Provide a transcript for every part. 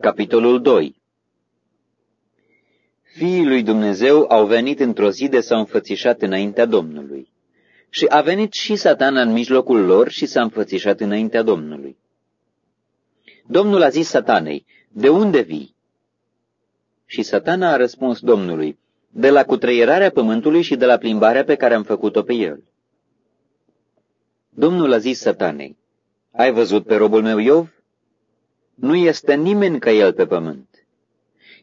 Capitolul 2 Fiii lui Dumnezeu au venit într-o zi de s-au înfățișat înaintea Domnului. Și a venit și satana în mijlocul lor și s-a înfățișat înaintea Domnului. Domnul a zis satanei, de unde vii? Și satana a răspuns Domnului, de la cutreierarea pământului și de la plimbarea pe care am făcut-o pe el. Domnul a zis satanei, ai văzut pe robul meu Iov? Nu este nimeni ca el pe pământ.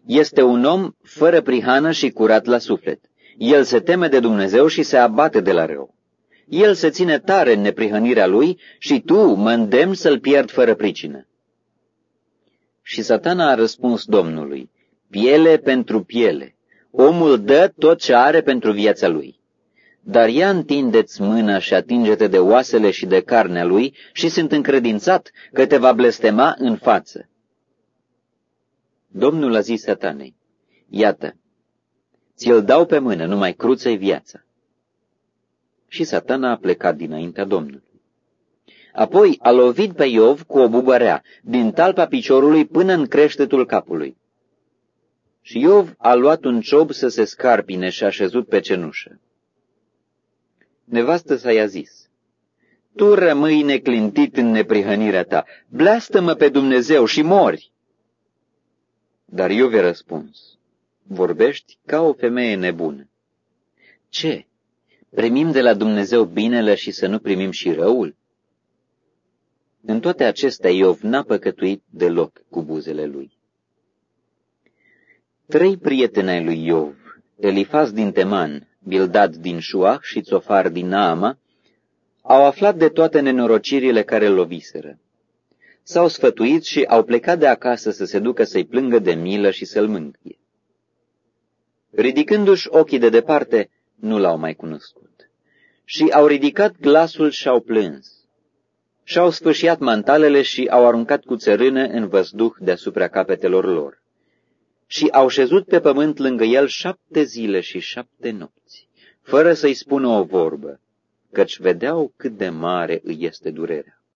Este un om fără prihană și curat la suflet. El se teme de Dumnezeu și se abate de la rău. El se ține tare în neprihănirea lui și tu mă îndemn să-l pierd fără pricină. Și satana a răspuns Domnului, piele pentru piele. Omul dă tot ce are pentru viața lui. Dar ia întindeți mâna și atinge-te de oasele și de carnea lui și sunt încredințat că te va blestema în față. Domnul a zis satanei, iată, ți-l dau pe mână, numai cruță-i viața. Și satana a plecat dinaintea Domnului. Apoi a lovit pe Iov cu o bubărea, din talpa piciorului până în creștetul capului. Și Iov a luat un ciob să se scarpine și a șezut pe cenușă. Nevastă sa i-a zis, Tu rămâi neclintit în neprihănirea ta, bleastă-mă pe Dumnezeu și mori. Dar Iov a răspuns, vorbești ca o femeie nebună. Ce? Primim de la Dumnezeu binele și să nu primim și răul? În toate acestea Iov n-a păcătuit deloc cu buzele lui. Trei prieteni ai lui Iov, Elifaz din Teman, Bildad din Șuah și Țofar din Naama, au aflat de toate nenorocirile care îl loviseră. S-au sfătuit și au plecat de acasă să se ducă să-i plângă de milă și să-l mânchie. Ridicându-și ochii de departe, nu l-au mai cunoscut. Și au ridicat glasul și au plâns. Și-au sfâșiat mantalele și au aruncat cu țărână în văzduh deasupra capetelor lor și au șezut pe pământ lângă el șapte zile și șapte nopți, fără să-i spună o vorbă, căci vedeau cât de mare îi este durerea.